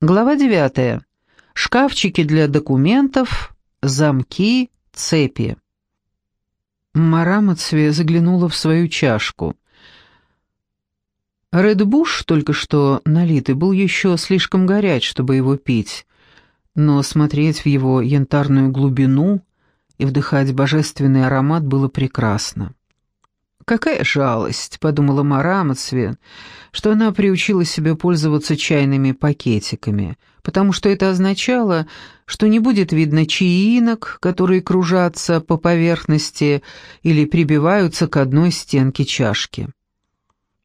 Глава 9. Шкафчики для документов, замки, цепи. Марамацве заглянула в свою чашку. Редбуш, только что налитый, был еще слишком горяч, чтобы его пить, но смотреть в его янтарную глубину и вдыхать божественный аромат было прекрасно. «Какая жалость», — подумала Мара что она приучила себя пользоваться чайными пакетиками, потому что это означало, что не будет видно чаинок, которые кружатся по поверхности или прибиваются к одной стенке чашки.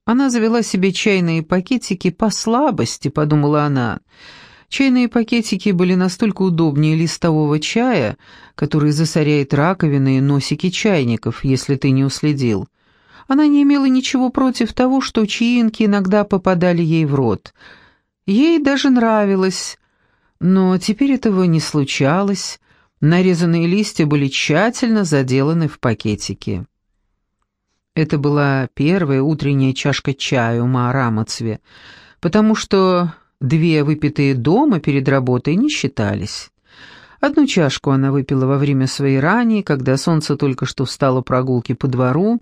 Она завела себе чайные пакетики по слабости, подумала она. Чайные пакетики были настолько удобнее листового чая, который засоряет раковины и носики чайников, если ты не уследил. Она не имела ничего против того, что чаинки иногда попадали ей в рот. Ей даже нравилось, но теперь этого не случалось. Нарезанные листья были тщательно заделаны в пакетики. Это была первая утренняя чашка чая у Маарамацве, потому что две выпитые дома перед работой не считались. Одну чашку она выпила во время своей рани, когда солнце только что встало прогулки по двору,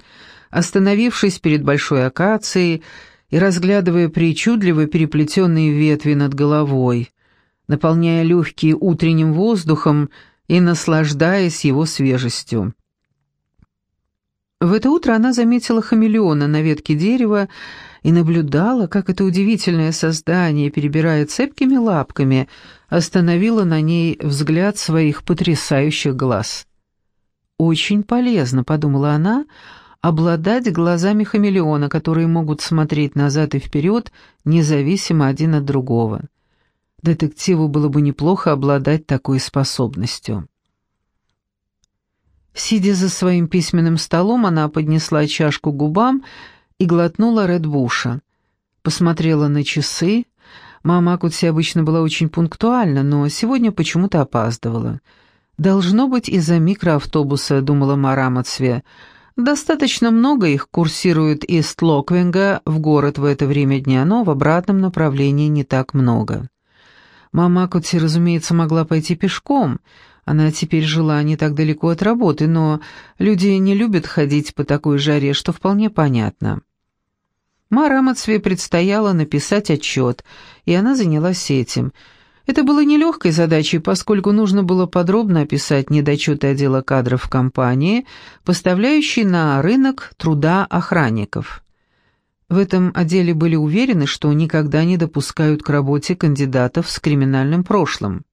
остановившись перед большой акацией и разглядывая причудливо переплетенные ветви над головой, наполняя легкие утренним воздухом и наслаждаясь его свежестью. В это утро она заметила хамелеона на ветке дерева и наблюдала, как это удивительное создание, перебирая цепкими лапками, остановило на ней взгляд своих потрясающих глаз. «Очень полезно», — подумала она, — обладать глазами хамелеона, которые могут смотреть назад и вперед, независимо один от другого. Детективу было бы неплохо обладать такой способностью. Сидя за своим письменным столом, она поднесла чашку к губам и глотнула Редбуша. Посмотрела на часы. Мама Кутси обычно была очень пунктуальна, но сегодня почему-то опаздывала. «Должно быть из-за микроавтобуса», — думала Мара Мацве, — Достаточно много их курсирует из Тлоквинга в город в это время дня, но в обратном направлении не так много. Мама Кути, разумеется, могла пойти пешком. Она теперь жила не так далеко от работы, но люди не любят ходить по такой жаре, что вполне понятно. Мара Мацве предстояло написать отчет, и она занялась этим — это было нелегкой задачей, поскольку нужно было подробно описать недочеты отдела кадров компании, поставляющей на рынок труда охранников. В этом отделе были уверены, что никогда не допускают к работе кандидатов с криминальным прошлым.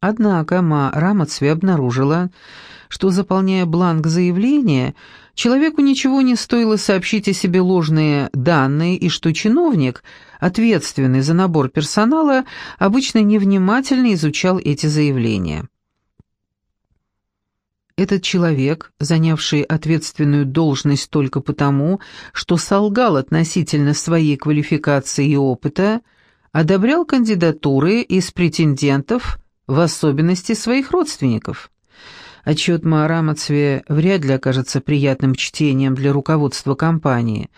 Однако Ма Рамацве обнаружила, что, заполняя бланк заявления, человеку ничего не стоило сообщить о себе ложные данные и что чиновник, ответственный за набор персонала, обычно невнимательно изучал эти заявления. Этот человек, занявший ответственную должность только потому, что солгал относительно своей квалификации и опыта, одобрял кандидатуры из претендентов, в особенности своих родственников. Отчет Маарамацве вряд ли окажется приятным чтением для руководства компании.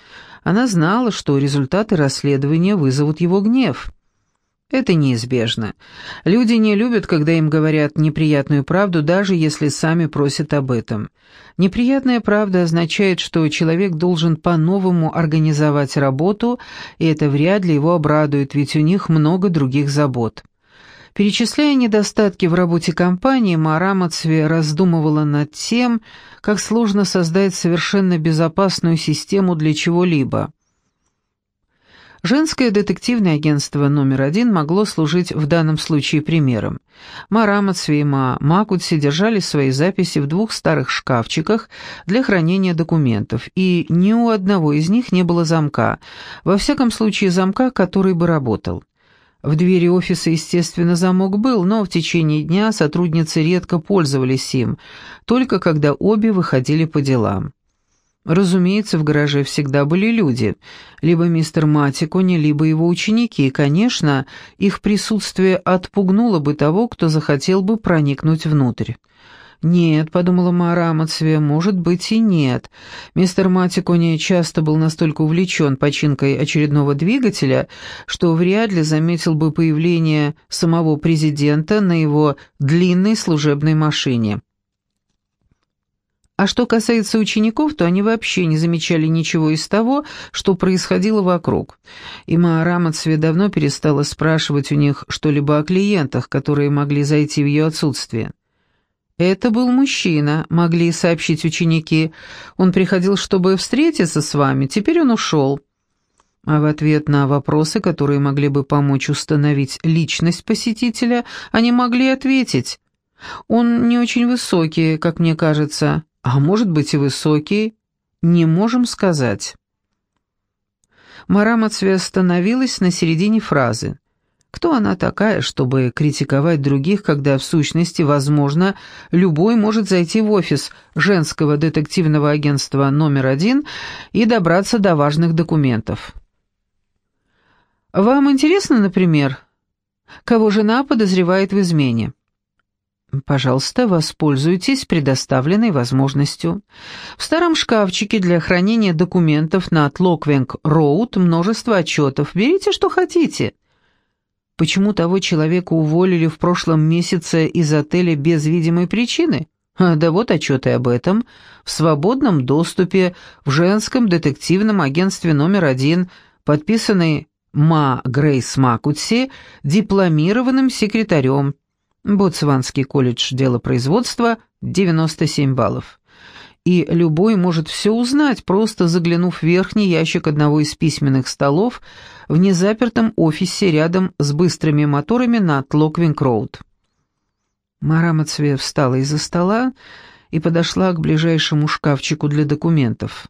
Она знала, что результаты расследования вызовут его гнев. Это неизбежно. Люди не любят, когда им говорят неприятную правду, даже если сами просят об этом. Неприятная правда означает, что человек должен по-новому организовать работу, и это вряд ли его обрадует, ведь у них много других забот. Перечисляя недостатки в работе компании, Мара Мацве раздумывала над тем, как сложно создать совершенно безопасную систему для чего-либо. Женское детективное агентство номер один могло служить в данном случае примером. Мара Мацве и Ма Макутси держали свои записи в двух старых шкафчиках для хранения документов, и ни у одного из них не было замка, во всяком случае замка, который бы работал. В двери офиса, естественно, замок был, но в течение дня сотрудницы редко пользовались им, только когда обе выходили по делам. Разумеется, в гараже всегда были люди, либо мистер Матикони, либо его ученики, и, конечно, их присутствие отпугнуло бы того, кто захотел бы проникнуть внутрь. «Нет», — подумала Мара Амацве, — «может быть и нет. Мистер Матикони часто был настолько увлечен починкой очередного двигателя, что вряд ли заметил бы появление самого президента на его длинной служебной машине». А что касается учеников, то они вообще не замечали ничего из того, что происходило вокруг. И Маара Мацве давно перестала спрашивать у них что-либо о клиентах, которые могли зайти в ее отсутствие. «Это был мужчина», — могли сообщить ученики. «Он приходил, чтобы встретиться с вами, теперь он ушел». А в ответ на вопросы, которые могли бы помочь установить личность посетителя, они могли ответить. «Он не очень высокий, как мне кажется, а может быть и высокий. Не можем сказать». Мара Мацве остановилась на середине фразы. Кто она такая, чтобы критиковать других, когда в сущности, возможно, любой может зайти в офис женского детективного агентства номер один и добраться до важных документов? Вам интересно, например, кого жена подозревает в измене? Пожалуйста, воспользуйтесь предоставленной возможностью. В старом шкафчике для хранения документов на Тлоквенг-Роуд множество отчетов. Берите, что хотите почему того человека уволили в прошлом месяце из отеля без видимой причины? А, да вот отчеты об этом. В свободном доступе в женском детективном агентстве номер один, подписанный мма Грейс Макутси, дипломированным секретарем. Ботсванский колледж делопроизводства, 97 баллов и любой может все узнать, просто заглянув в верхний ящик одного из письменных столов в незапертом офисе рядом с быстрыми моторами на Тлоквенг-роуд. Мма Рамотсве встала из-за стола и подошла к ближайшему шкафчику для документов.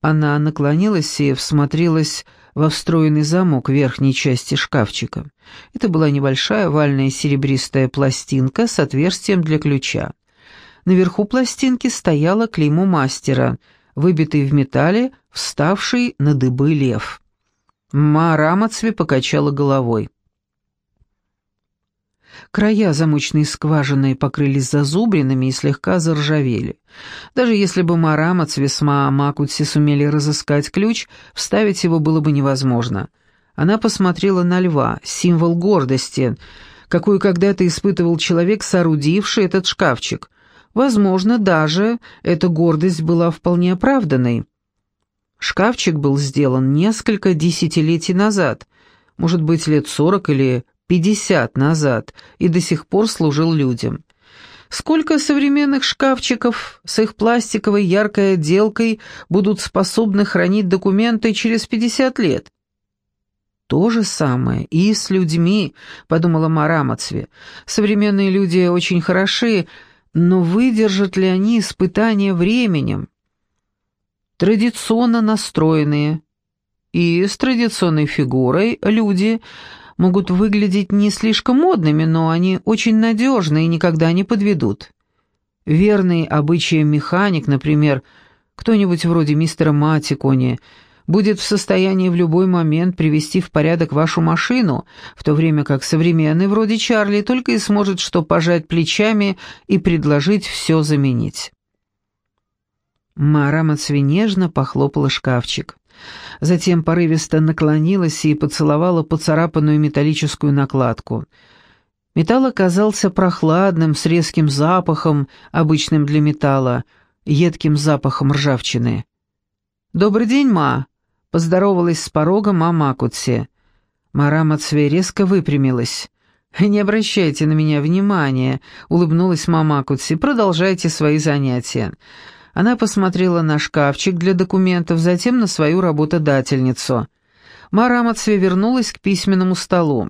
Она наклонилась и всмотрелась во встроенный замок верхней части шкафчика. Это была небольшая овальная серебристая пластинка с отверстием для ключа. Наверху пластинки стояло клеймо мастера, выбитый в металле, вставший на дыбы лев. Марамацви покачала головой. Края замочной скважины покрылись зазубринами и слегка заржавели. Даже если бы Марамацви с Маамакутси сумели разыскать ключ, вставить его было бы невозможно. Она посмотрела на льва, символ гордости, какую когда-то испытывал человек, соорудивший этот шкафчик. Возможно, даже эта гордость была вполне оправданной. Шкафчик был сделан несколько десятилетий назад, может быть, лет сорок или пятьдесят назад, и до сих пор служил людям. Сколько современных шкафчиков с их пластиковой яркой отделкой будут способны хранить документы через пятьдесят лет? То же самое и с людьми, подумала Марамацве. Современные люди очень хороши, но выдержат ли они испытания временем? Традиционно настроенные и с традиционной фигурой люди могут выглядеть не слишком модными, но они очень надежны и никогда не подведут. Верный обычаям механик, например, кто-нибудь вроде мистера Матикони – будет в состоянии в любой момент привести в порядок вашу машину, в то время как современный вроде Чарли только и сможет что пожать плечами и предложить все заменить. Мара Мацви нежно похлопала шкафчик. Затем порывисто наклонилась и поцеловала поцарапанную металлическую накладку. Металл оказался прохладным, с резким запахом, обычным для металла, едким запахом ржавчины. «Добрый день, ма!» Поздоровалась с порога мама Акутси. Мара Мацвей резко выпрямилась. «Не обращайте на меня внимания», — улыбнулась мама Акутси. «Продолжайте свои занятия». Она посмотрела на шкафчик для документов, затем на свою работодательницу. Мара Мацве вернулась к письменному столу.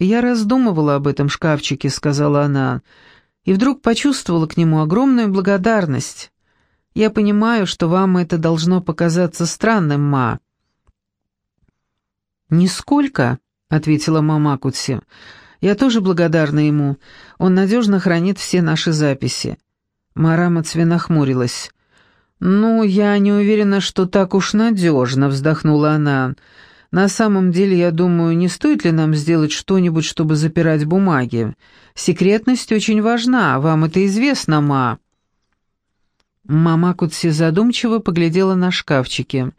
«Я раздумывала об этом шкафчике», — сказала она, — «и вдруг почувствовала к нему огромную благодарность. Я понимаю, что вам это должно показаться странным, ма». «Нисколько», — ответила мама Кутси. «Я тоже благодарна ему. Он надежно хранит все наши записи». Мара Мацве нахмурилась. «Ну, я не уверена, что так уж надежно», — вздохнула она. На самом деле, я думаю, не стоит ли нам сделать что-нибудь, чтобы запирать бумаги? Секретность очень важна, вам это известно, ма». Мама Кутси задумчиво поглядела на шкафчики.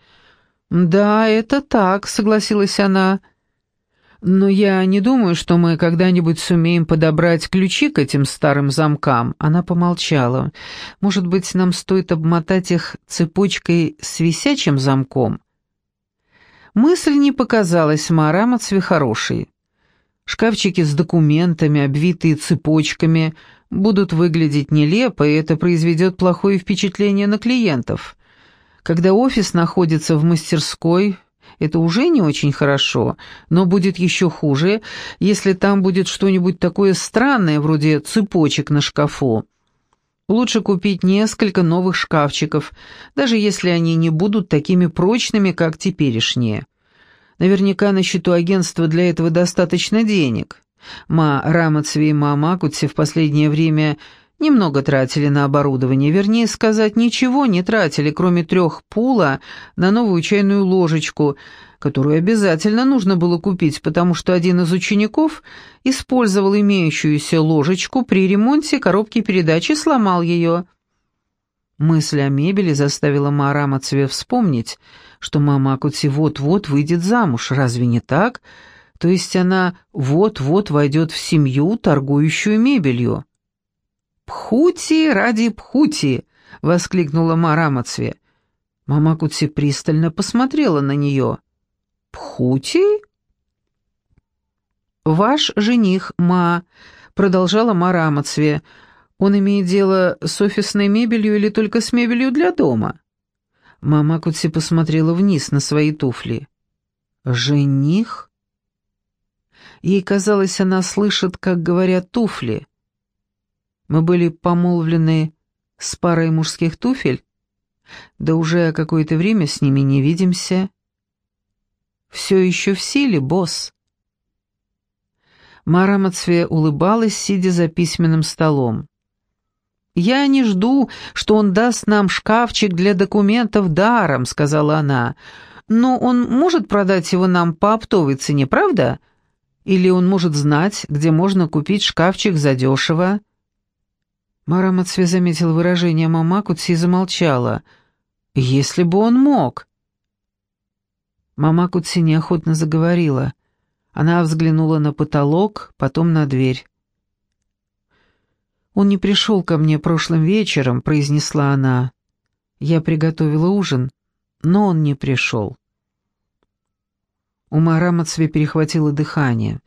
«Да, это так», — согласилась она. «Но я не думаю, что мы когда-нибудь сумеем подобрать ключи к этим старым замкам». Она помолчала. «Может быть, нам стоит обмотать их цепочкой с висячим замком?» Мысль не показалась Марамацве хорошей. Шкафчики с документами, обвитые цепочками, будут выглядеть нелепо, и это произведет плохое впечатление на клиентов. Когда офис находится в мастерской, это уже не очень хорошо, но будет еще хуже, если там будет что-нибудь такое странное, вроде цепочек на шкафу. Лучше купить несколько новых шкафчиков, даже если они не будут такими прочными, как теперешние. Наверняка на счету агентства для этого достаточно денег. Ма Рамацви и Ма Макутси в последнее время немного тратили на оборудование, вернее сказать, ничего не тратили, кроме трех пула на новую чайную ложечку, которую обязательно нужно было купить, потому что один из учеников использовал имеющуюся ложечку при ремонте коробки передач и сломал ее. Мысль о мебели заставила Марама Цве вспомнить, что мама Акути вот-вот выйдет замуж, разве не так? То есть она вот-вот войдет в семью, торгующую мебелью. «Пхути ради пхути!» — воскликнула Марамацве. Мама Кути пристально посмотрела на нее. «Пхути?» «Ваш жених, Ма», — продолжала Мара Амацве, — «он имеет дело с офисной мебелью или только с мебелью для дома?» Мама Кутси посмотрела вниз на свои туфли. «Жених?» Ей казалось, она слышит, как говорят туфли. Мы были помолвлены с парой мужских туфель, да уже какое-то время с ними не видимся все еще в силе, босс». Мара улыбалась, сидя за письменным столом. «Я не жду, что он даст нам шкафчик для документов даром», — сказала она. «Но он может продать его нам по оптовой цене, правда? Или он может знать, где можно купить шкафчик задешево?» Мара заметил выражение Мамакутси и замолчала. «Если бы он мог!» Мама Кутси неохотно заговорила. Она взглянула на потолок, потом на дверь. «Он не пришел ко мне прошлым вечером», — произнесла она. «Я приготовила ужин, но он не пришел». У Марамацве перехватило дыхание.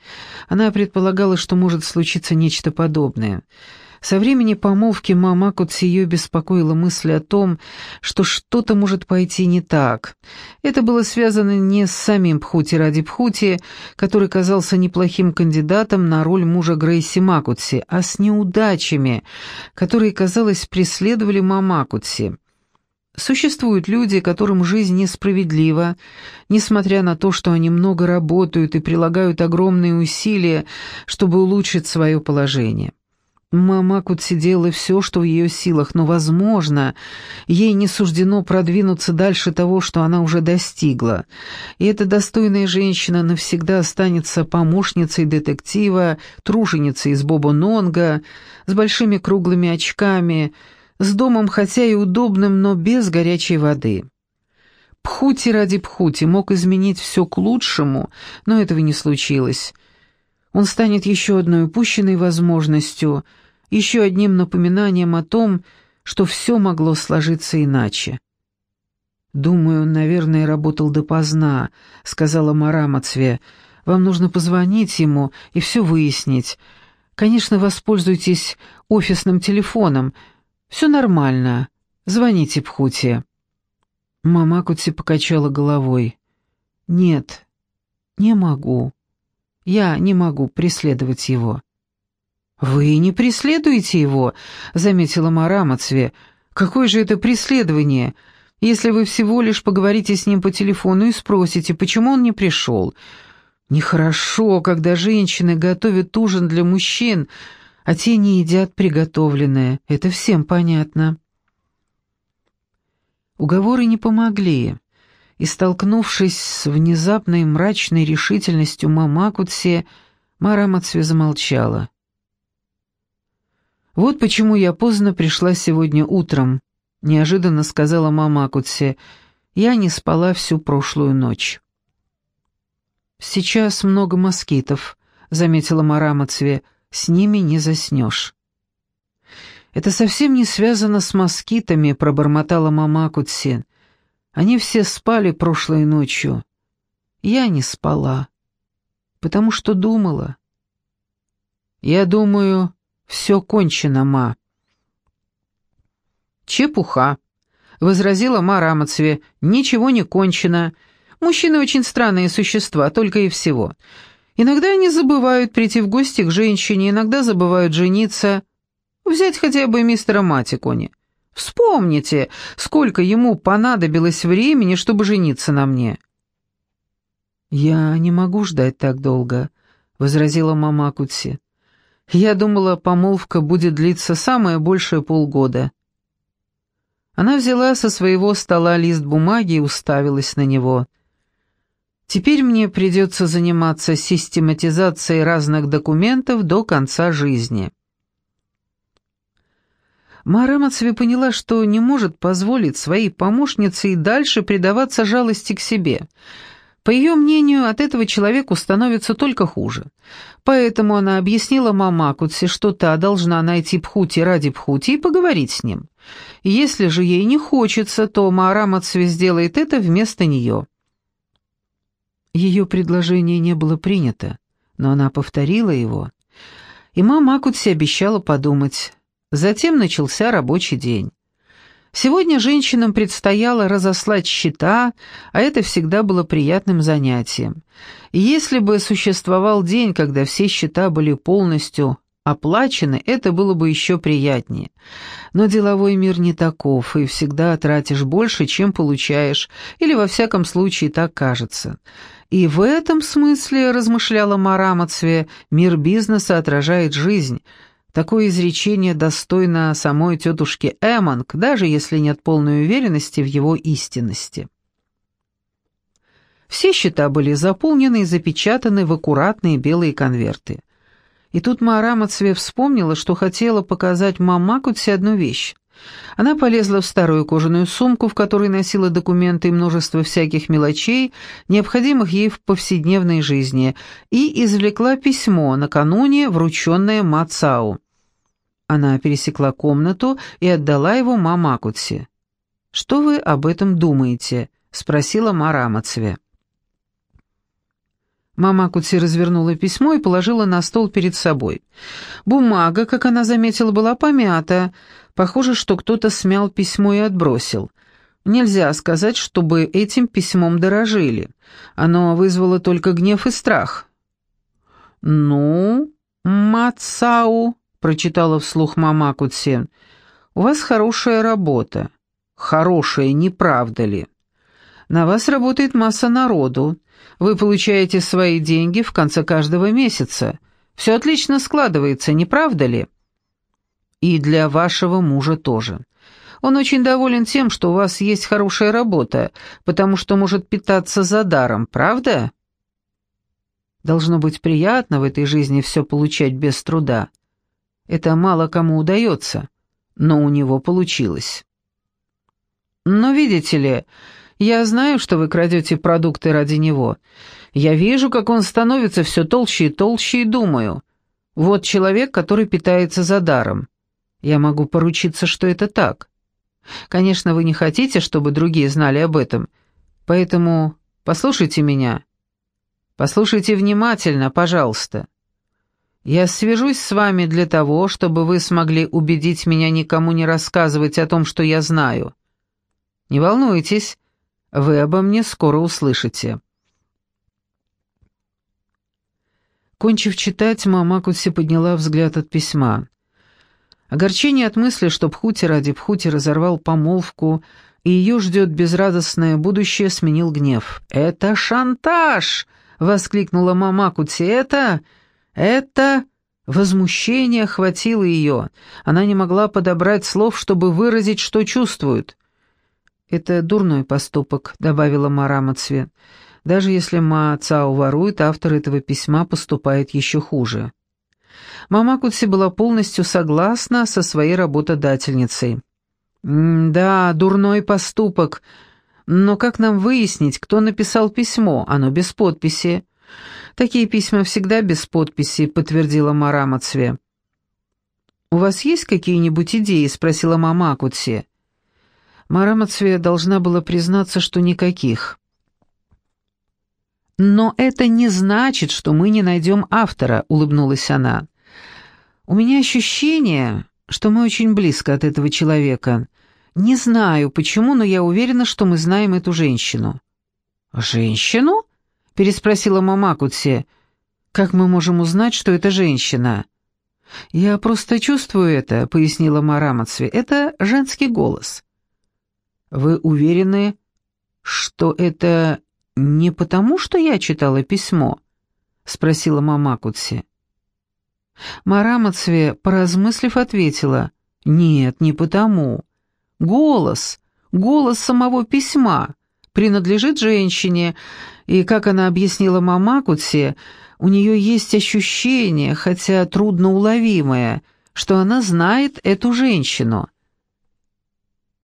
Она предполагала, что может случиться нечто подобное — со времени помолвки мама Кутсиё беспокоила мысль о том, что что-то может пойти не так. Это было связано не с самим Пхути ради Пхути, который казался неплохим кандидатом на роль мужа Грейси Макутси, а с неудачами, которые, казалось, преследовали Мамакутси. Существуют люди, которым жизнь несправедлива, несмотря на то, что они много работают и прилагают огромные усилия, чтобы улучшить свое положение. Мама Кутси делала все, что в ее силах, но, возможно, ей не суждено продвинуться дальше того, что она уже достигла. И эта достойная женщина навсегда останется помощницей детектива, труженицей из Боба Нонга, с большими круглыми очками, с домом хотя и удобным, но без горячей воды. Пхути ради Пхути мог изменить все к лучшему, но этого не случилось. Он станет еще одной упущенной возможностью — еще одним напоминанием о том, что все могло сложиться иначе. «Думаю, он, наверное, работал допоздна», — сказала Мара Мацве. «Вам нужно позвонить ему и все выяснить. Конечно, воспользуйтесь офисным телефоном. Все нормально. Звоните Пхуте». Мама Кути покачала головой. «Нет, не могу. Я не могу преследовать его». «Вы не преследуете его», — заметила Марамацве. «Какое же это преследование, если вы всего лишь поговорите с ним по телефону и спросите, почему он не пришел? Нехорошо, когда женщины готовят ужин для мужчин, а те не едят приготовленное. Это всем понятно». Уговоры не помогли, И, столкнувшись с внезапной мрачной решительностью Мамакутсе, Мара Мацве замолчала. «Вот почему я поздно пришла сегодня утром», — неожиданно сказала Мамакутсе. «Я не спала всю прошлую ночь». «Сейчас много москитов», — заметила Мара Мацве. «С ними не заснешь». «Это совсем не связано с москитами», — пробормотала Мамакутсе. «Они все спали прошлой ночью. Я не спала, потому что думала». «Я думаю, все кончено, ма». «Чепуха», — возразила ма Рамацве. «Ничего не кончено. Мужчины очень странные существа, только и всего. Иногда они забывают прийти в гости к женщине, иногда забывают жениться». Взять хотя бы мистера Матикони. Вспомните, сколько ему понадобилось времени, чтобы жениться на мне». «Я не могу ждать так долго», — возразила мама Кутси. «Я думала, помолвка будет длиться самое большее полгода». Она взяла со своего стола лист бумаги и уставилась на него. «Теперь мне придется заниматься систематизацией разных документов до конца жизни». Мара поняла, что не может позволить своей помощнице и дальше предаваться жалости к себе. По ее мнению, от этого человеку становится только хуже. Поэтому она объяснила Мамакутсе, что та должна найти Пхути ради Пхути и поговорить с ним. Если же ей не хочется, то Мара Мацве сделает это вместо нее. Ее предложение не было принято, но она повторила его. И Мамакутсе обещала подумать. Затем начался рабочий день. Сегодня женщинам предстояло разослать счета, а это всегда было приятным занятием. И если бы существовал день, когда все счета были полностью оплачены, это было бы еще приятнее. Но деловой мир не таков, и всегда тратишь больше, чем получаешь, или во всяком случае так кажется. И в этом смысле, размышляла Марамацве, мир бизнеса отражает жизнь – Такое изречение достойно самой тетушки Эммонг, даже если нет полной уверенности в его истинности. Все счета были заполнены и запечатаны в аккуратные белые конверты. И тут Маара Мацве вспомнила, что хотела показать Мамакутсе одну вещь. Она полезла в старую кожаную сумку, в которой носила документы и множество всяких мелочей, необходимых ей в повседневной жизни, и извлекла письмо, накануне врученное Мацау. Она пересекла комнату и отдала его Мамакутсе. «Что вы об этом думаете?» — спросила Мара Амацве. Мама Кутси развернула письмо и положила на стол перед собой. Бумага, как она заметила, была помята. Похоже, что кто-то смял письмо и отбросил. Нельзя сказать, чтобы этим письмом дорожили. Оно вызвало только гнев и страх. «Ну, Мацау», — прочитала вслух мама Кутси, — «у вас хорошая работа. Хорошая, не правда ли? На вас работает масса народу. Вы получаете свои деньги в конце каждого месяца. Все отлично складывается, не правда ли? И для вашего мужа тоже. Он очень доволен тем, что у вас есть хорошая работа, потому что может питаться за даром, правда? Должно быть приятно в этой жизни все получать без труда. Это мало кому удается, но у него получилось. Но видите ли, я знаю, что вы крадете продукты ради него. Я вижу, как он становится все толще и толще, и думаю. Вот человек, который питается за даром. Я могу поручиться, что это так. Конечно, вы не хотите, чтобы другие знали об этом, поэтому послушайте меня. Послушайте внимательно, пожалуйста. Я свяжусь с вами для того, чтобы вы смогли убедить меня никому не рассказывать о том, что я знаю. Не волнуйтесь, вы обо мне скоро услышите». Кончив читать, мама Кутси подняла взгляд от письма. Огорчение от мысли, что Пхути ради Пхути разорвал помолвку, и ее ждет безрадостное будущее, сменил гнев. «Это шантаж!» — воскликнула мама Кутси. «Это... это...» Возмущение охватило ее. Она не могла подобрать слов, чтобы выразить, что чувствует. «Это дурной поступок», — добавила Марамацве. «Даже если Ма Цао ворует, автор этого письма поступает еще хуже». Мама Кутси была полностью согласна со своей работодательницей. «Да, дурной поступок. Но как нам выяснить, кто написал письмо? Оно без подписи». «Такие письма всегда без подписи», — подтвердила Марамацве. «У вас есть какие-нибудь идеи?» — спросила мама Акутси. Марамацве должна была признаться, что никаких. «Но это не значит, что мы не найдем автора», — улыбнулась она. «У меня ощущение, что мы очень близко от этого человека. Не знаю, почему, но я уверена, что мы знаем эту женщину». «Женщину?» — переспросила мама Кутси. «Как мы можем узнать, что это женщина?» «Я просто чувствую это», — пояснила Марамацве. «Это женский голос». «Вы уверены, что это не потому, что я читала письмо?» — спросила мама Кутси. Марамацве, поразмыслив, ответила. «Нет, не потому. Голос, голос самого письма принадлежит женщине, и, как она объяснила Мамакутсе, у нее есть ощущение, хотя трудно уловимое, что она знает эту женщину —